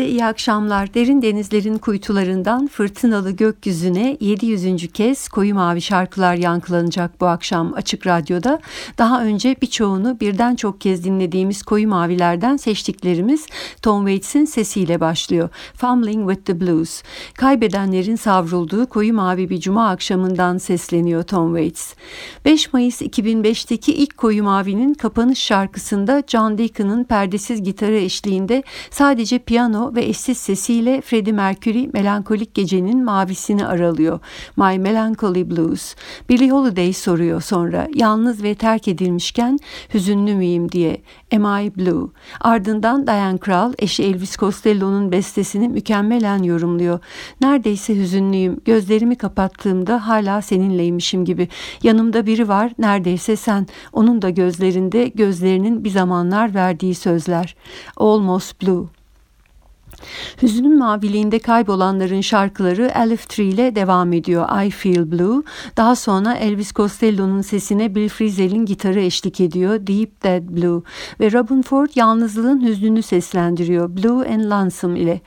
Hepinize iyi akşamlar. Derin denizlerin kuytularından fırtınalı gökyüzüne 700. kez koyu mavi şarkılar yankılanacak bu akşam Açık Radyo'da. Daha önce birçoğunu birden çok kez dinlediğimiz koyu mavilerden seçtiklerimiz Tom Waits'in sesiyle başlıyor. Fumbling with the Blues. Kaybedenlerin savrulduğu koyu mavi bir cuma akşamından sesleniyor Tom Waits. 5 Mayıs 2005'teki ilk koyu mavinin kapanış şarkısında John Deacon'ın perdesiz gitarı eşliğinde sadece piyano ve eşsiz sesiyle Freddie Mercury melankolik gecenin mavisini aralıyor. My Melancholy Blues. Billie Holiday soruyor sonra yalnız ve terk edilmişken hüzünlü müyüm diye. Am I Blue? Ardından Diane Krall eşi Elvis Costello'nun bestesini mükemmelen yorumluyor. Neredeyse hüzünlüyüm. Gözlerimi kapattığımda hala seninleymişim gibi. Yanımda biri var neredeyse sen. Onun da gözlerinde gözlerinin bir zamanlar verdiği sözler. Almost Blue. Hüzünün maviliğinde kaybolanların şarkıları Elif Tree ile devam ediyor. I Feel Blue. Daha sonra Elvis Costello'nun sesine Bill Frisell'in gitarı eşlik ediyor. Deep Dead Blue. Ve Robin Ford yalnızlığın hüznünü seslendiriyor. Blue and Lonesome ile.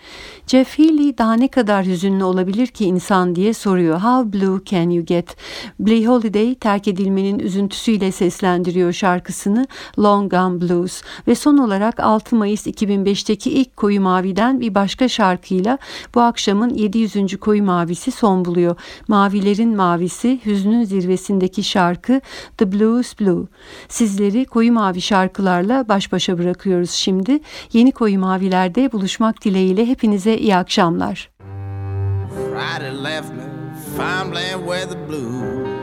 Jeff Healey daha ne kadar hüzünlü olabilir ki insan diye soruyor. How blue can you get? Billie Holiday terk edilmenin üzüntüsüyle seslendiriyor şarkısını Long Gone Blues. Ve son olarak 6 Mayıs 2005'teki ilk Koyu Mavi'den bir başka şarkıyla bu akşamın 700. Koyu Mavisi son buluyor. Mavilerin Mavisi, hüznün zirvesindeki şarkı The Blues Blue. Sizleri Koyu Mavi şarkılarla baş başa bırakıyoruz şimdi. Yeni Koyu Maviler'de buluşmak dileğiyle hepinize iyi akşamlar. Friday left me fumbling with the blues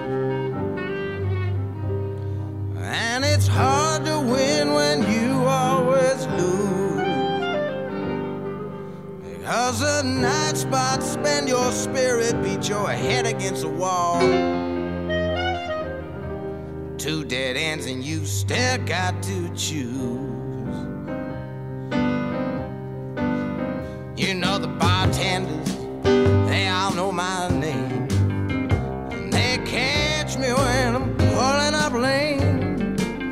And it's hard to win when you always lose Because the night spots spend your spirit, beat your head against the wall Two dead ends and you still got to choose You know the bartenders, they all know my name. And they catch me when I'm pulling up lane.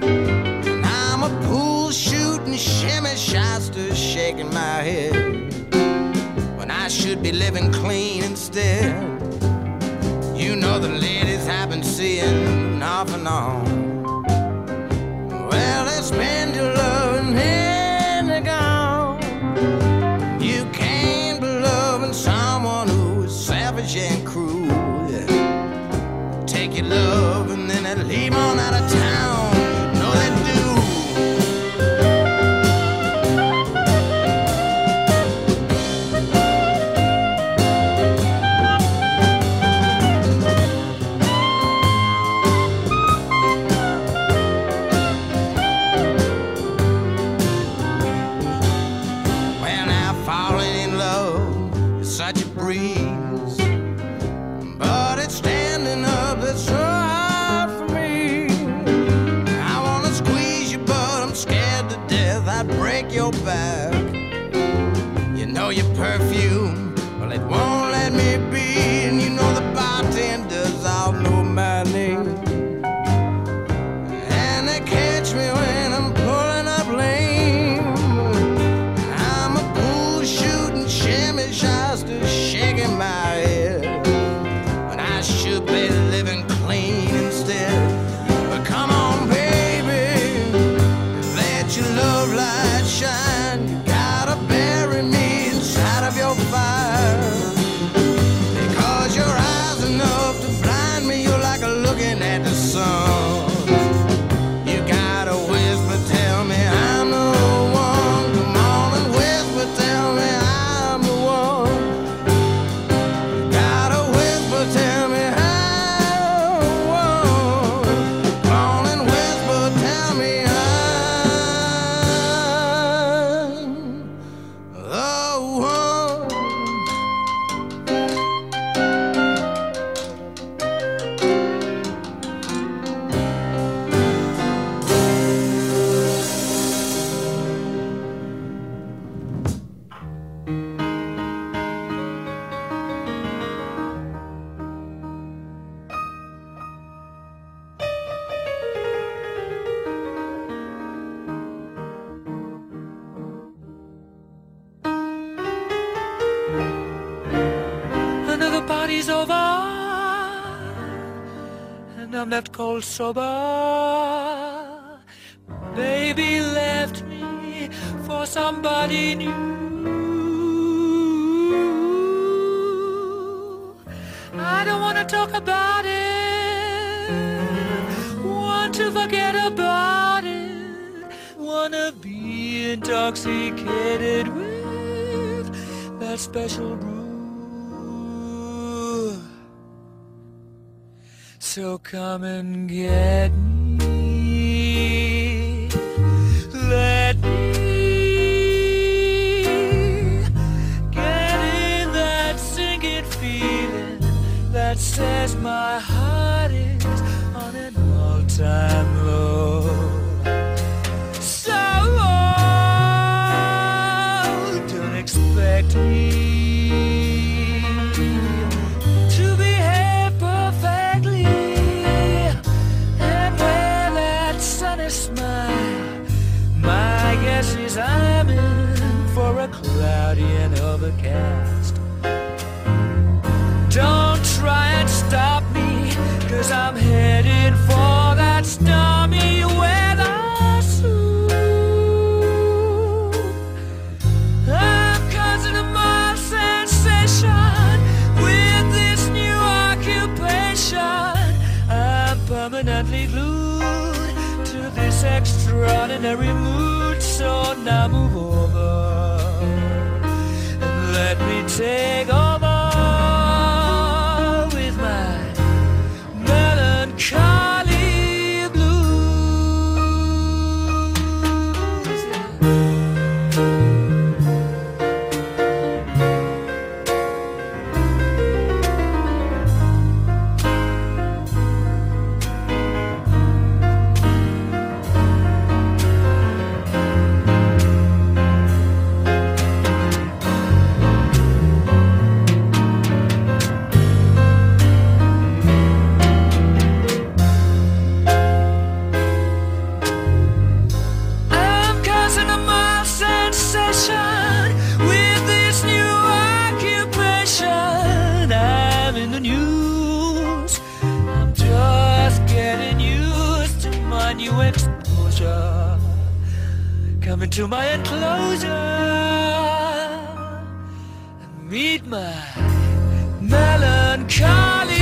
And I'm a pool shooting shimmy shyster shaking my head. I should be living clean instead. You know the ladies I've been seeing off and on. sober. Baby left me for somebody new. I don't wanna talk about it. Want to forget about it. Wanna be intoxicated with that special brew. So come and get me. Let me get in that sinking feeling that says my heart is on an all-time. closer. Come into my enclosure and meet my melancholy.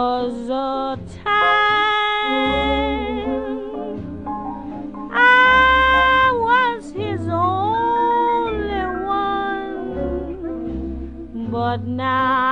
was a time I was his only one, but now.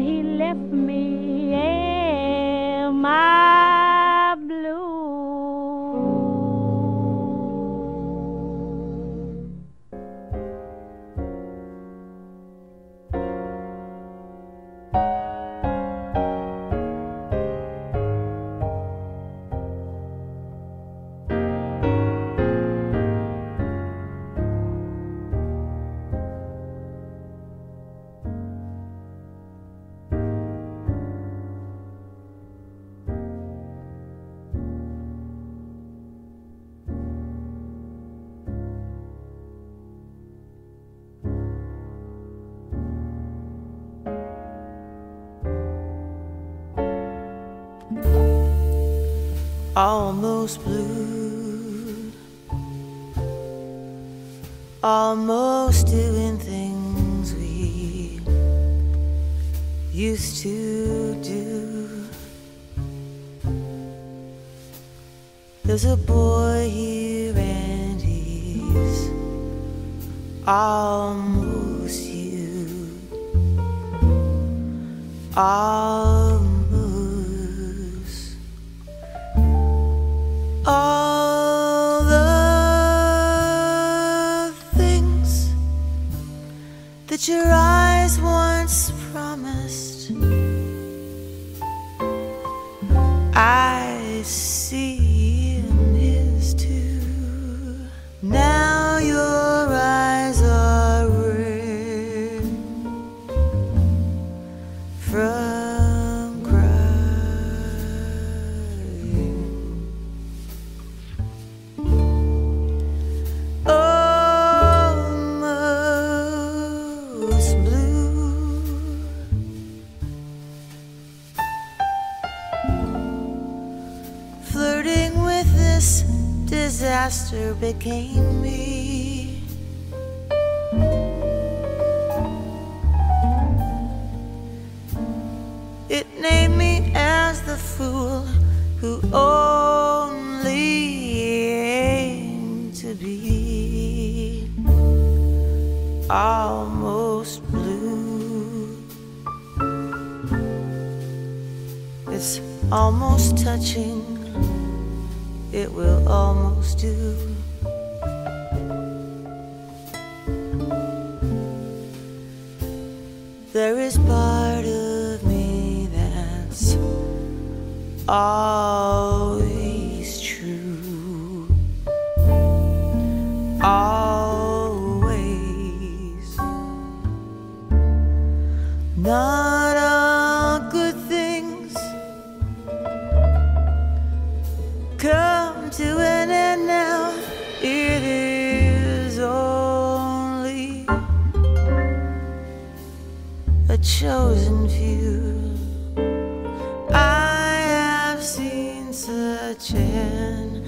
he left me. almost blue, almost doing things we used to do. There's a boy here and he's almost you. All became chosen few. I have seen such an.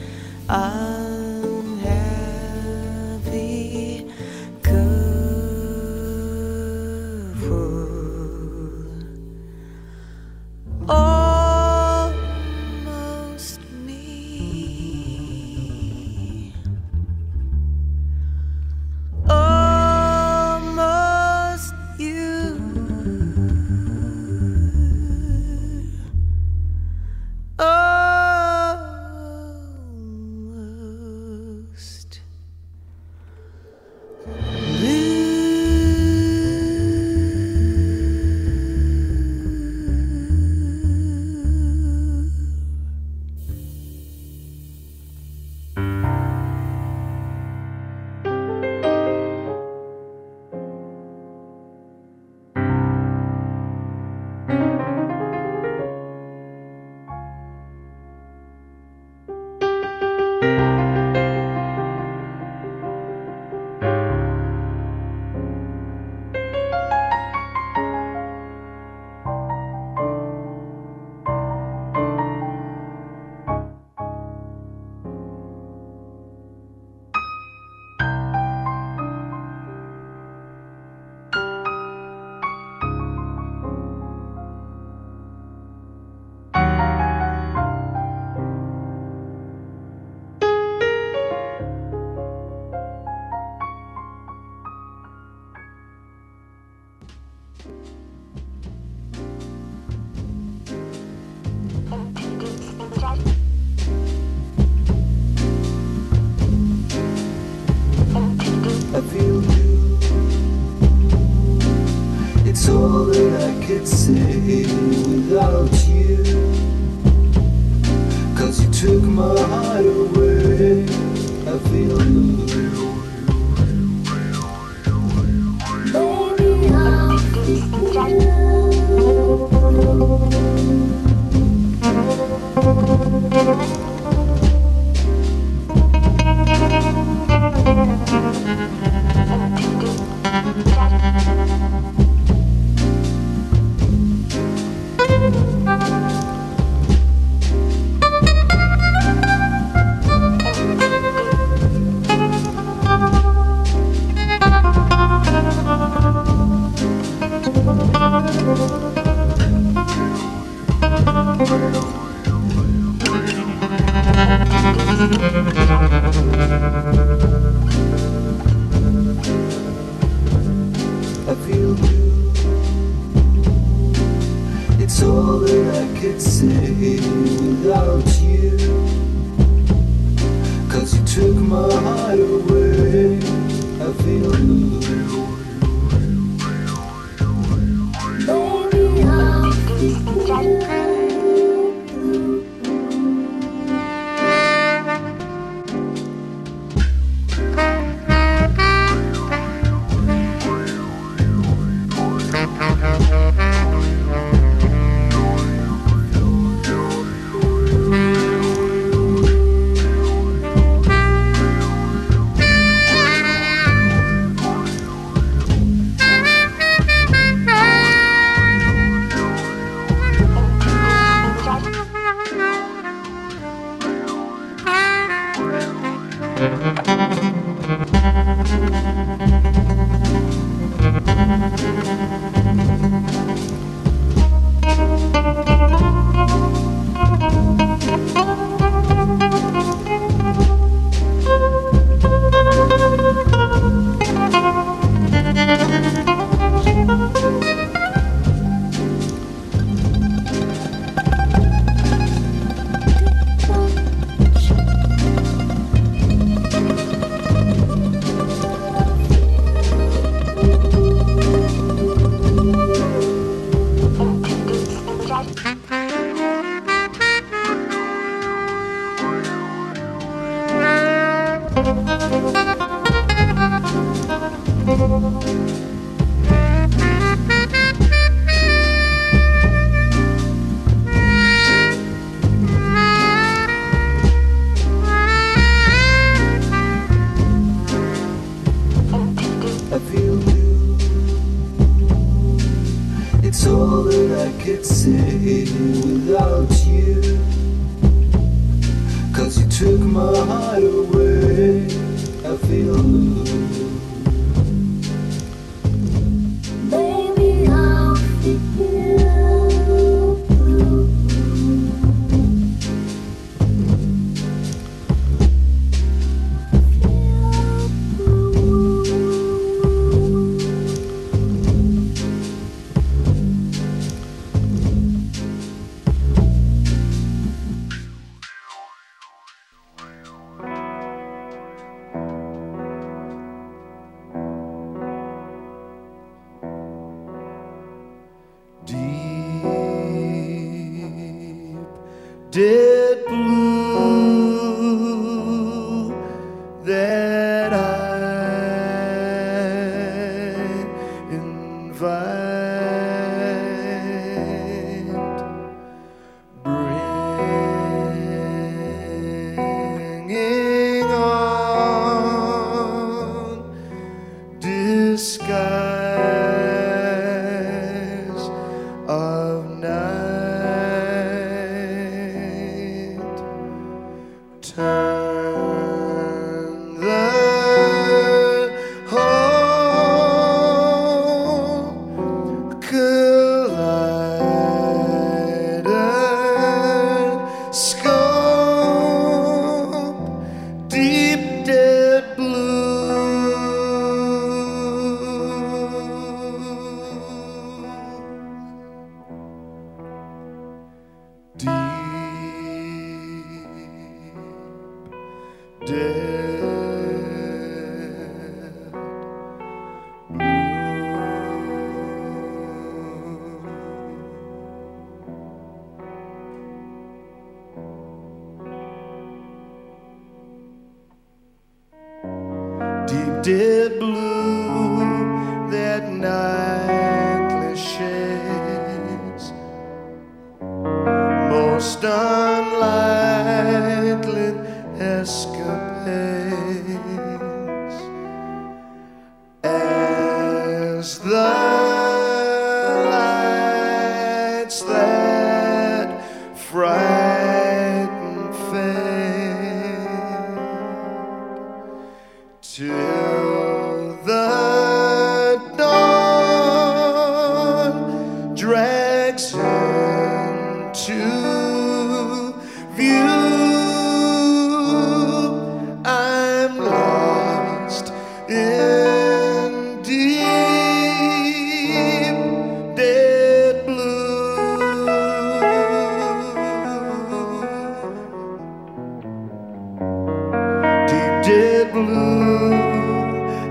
blue,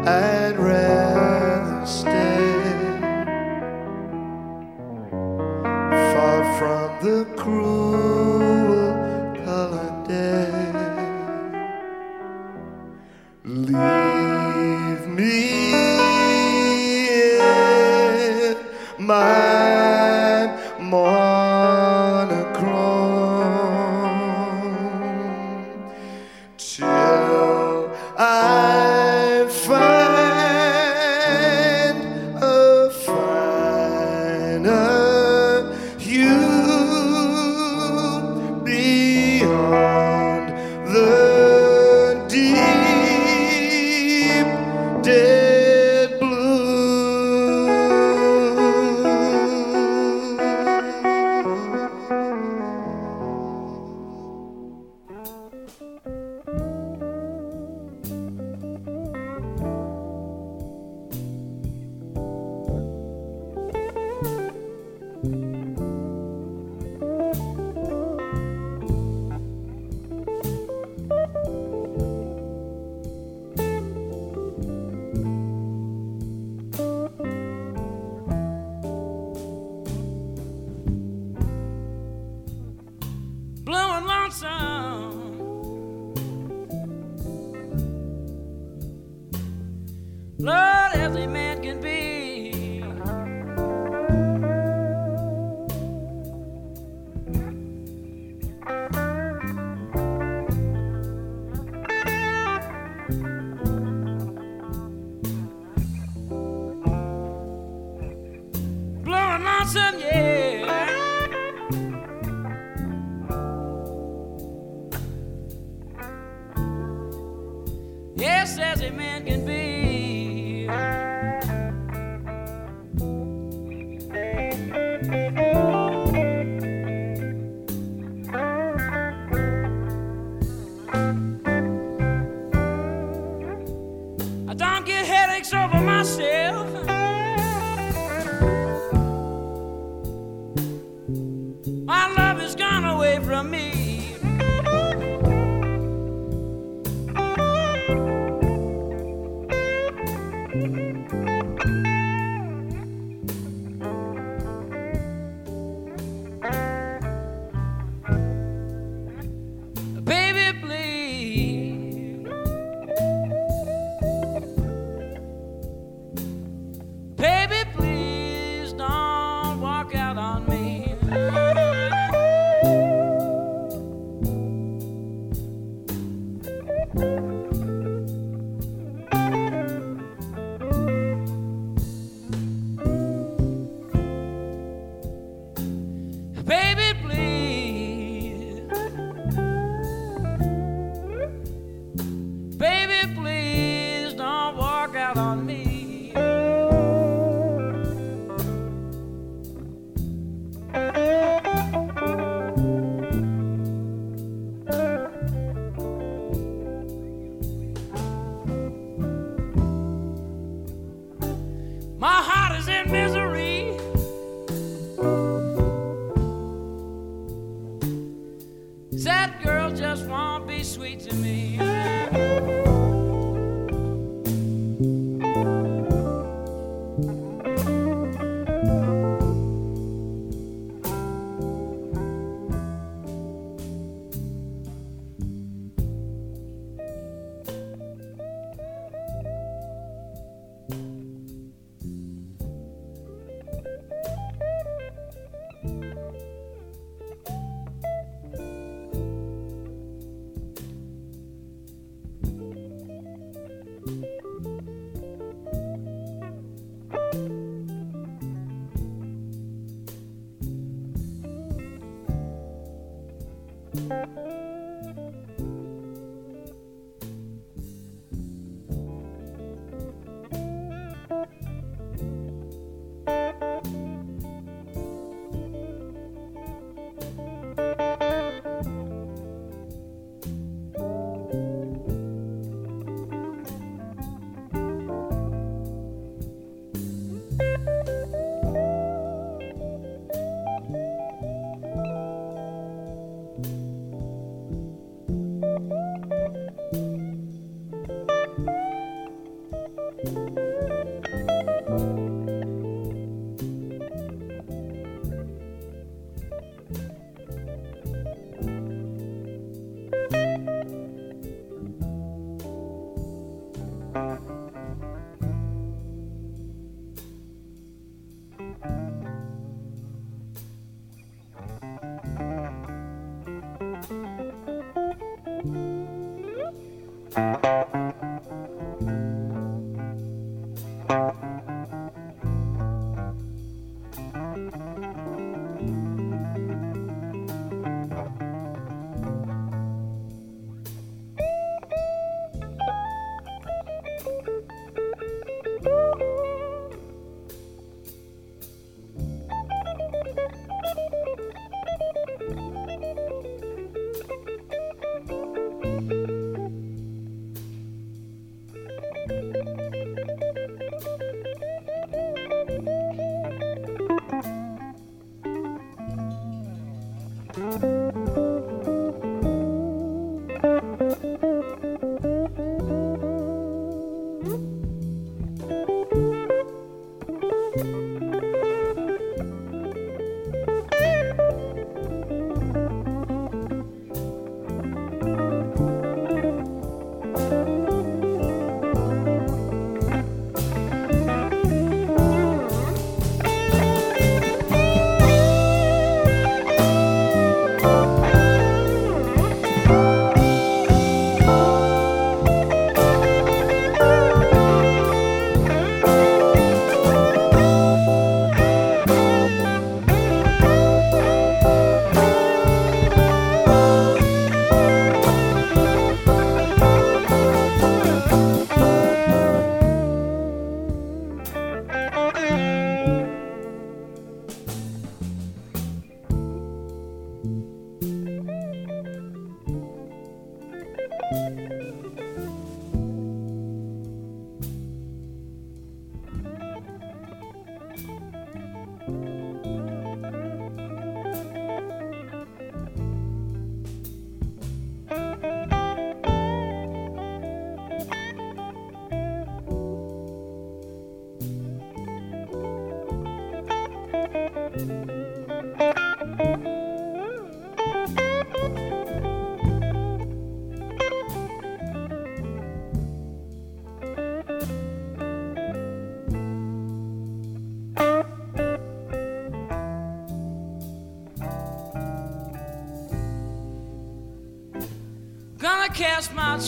I'd rather stay.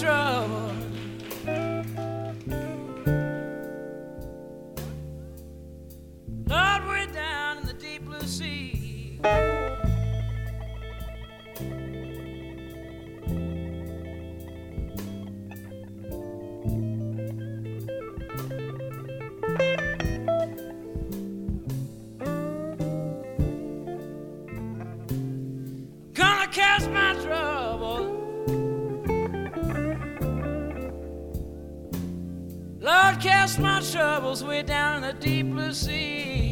Cast troubles way down in the deep blue sea.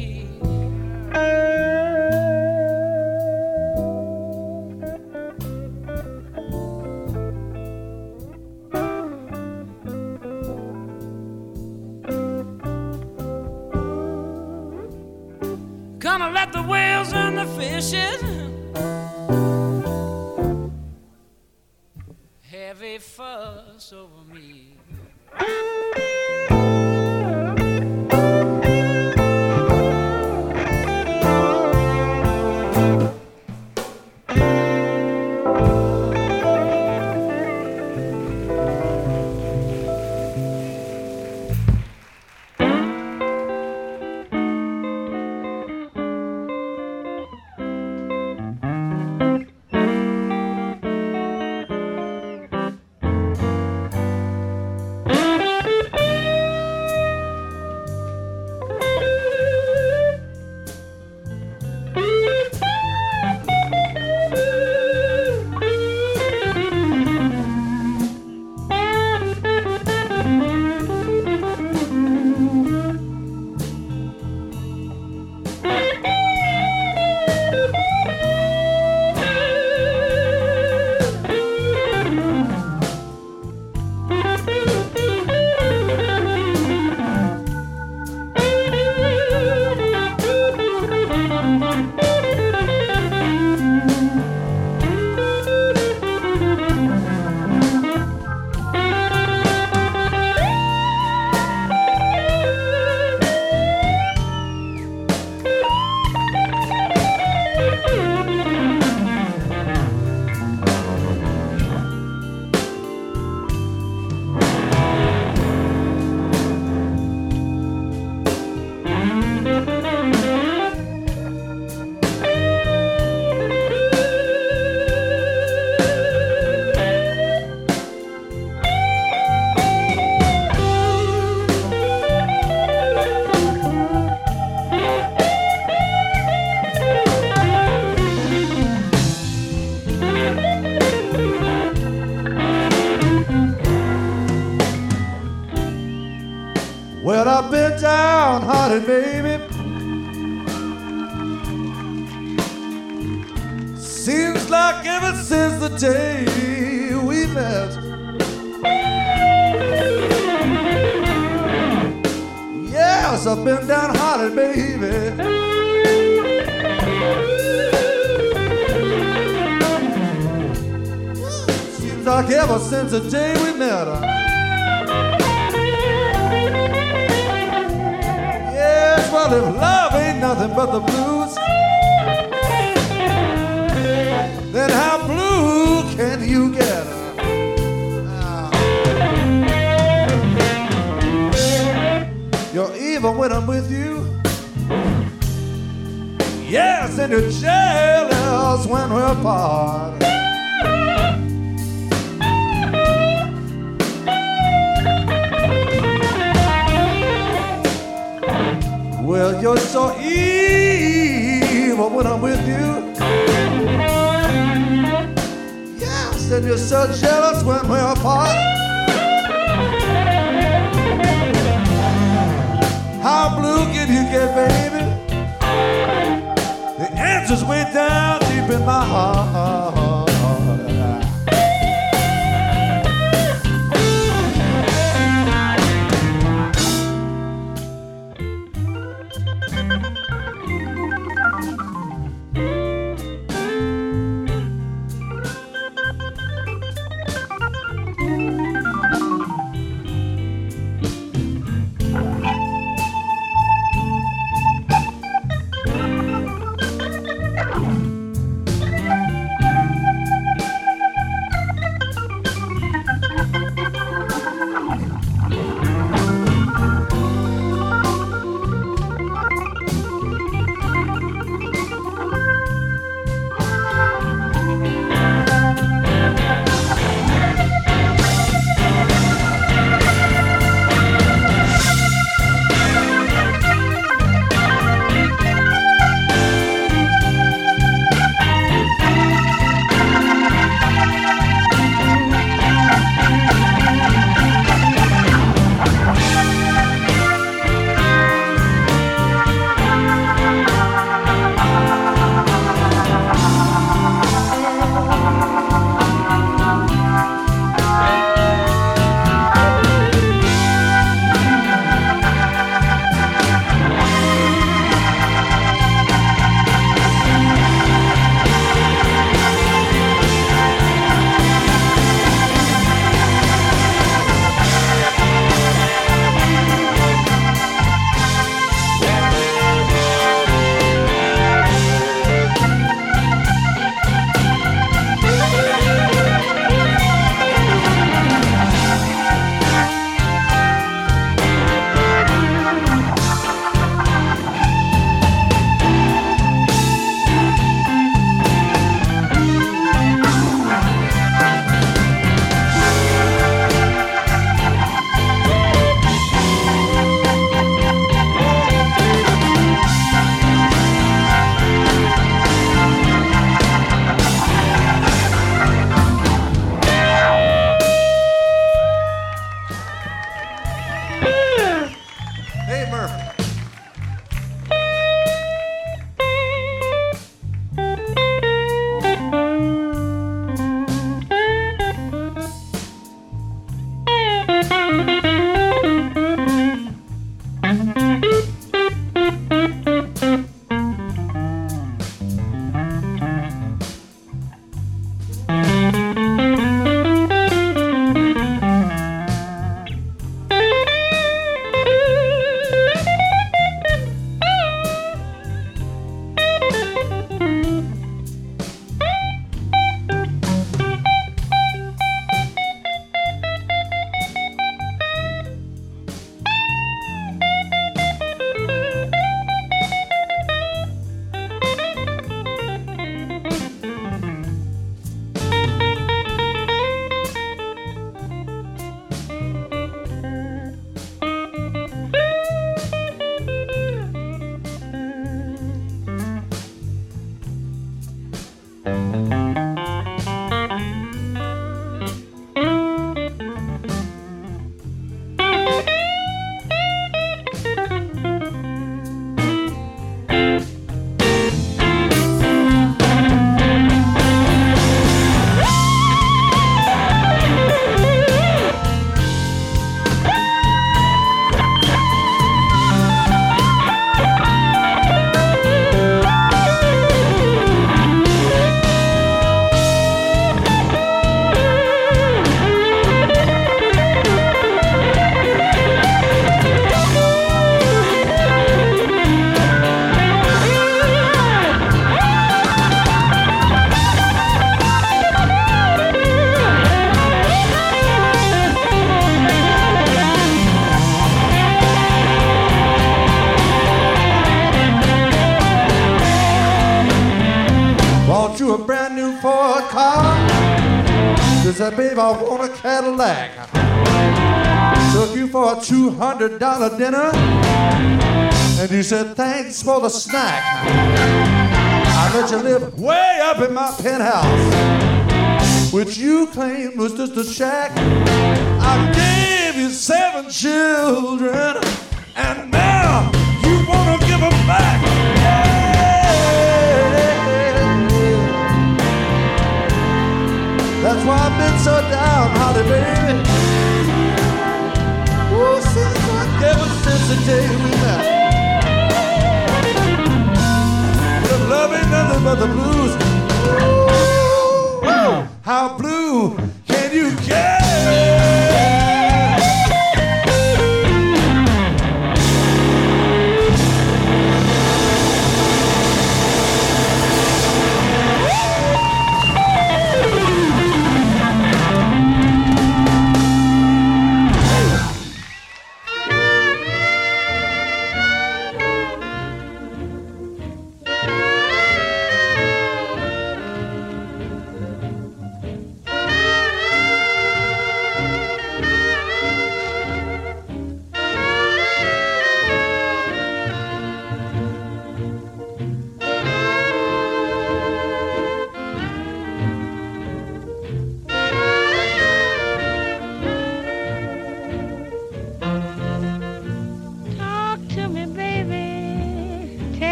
Yes, I've been downhearted, baby. Seems like ever since the day we met. Yes, well, if love ain't nothing but the blues, then how blue can you get? Even when I'm with you. Yes, and you're jealous when we're apart. Well, you're so evil when I'm with you. Yes, and you're so jealous when we're apart. How blue can you get, baby? The answer's way down deep in my heart. hundred dollar dinner, and you said thanks for the snack. I let you live way up in my penthouse, which you claimed was just a shack.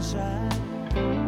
山。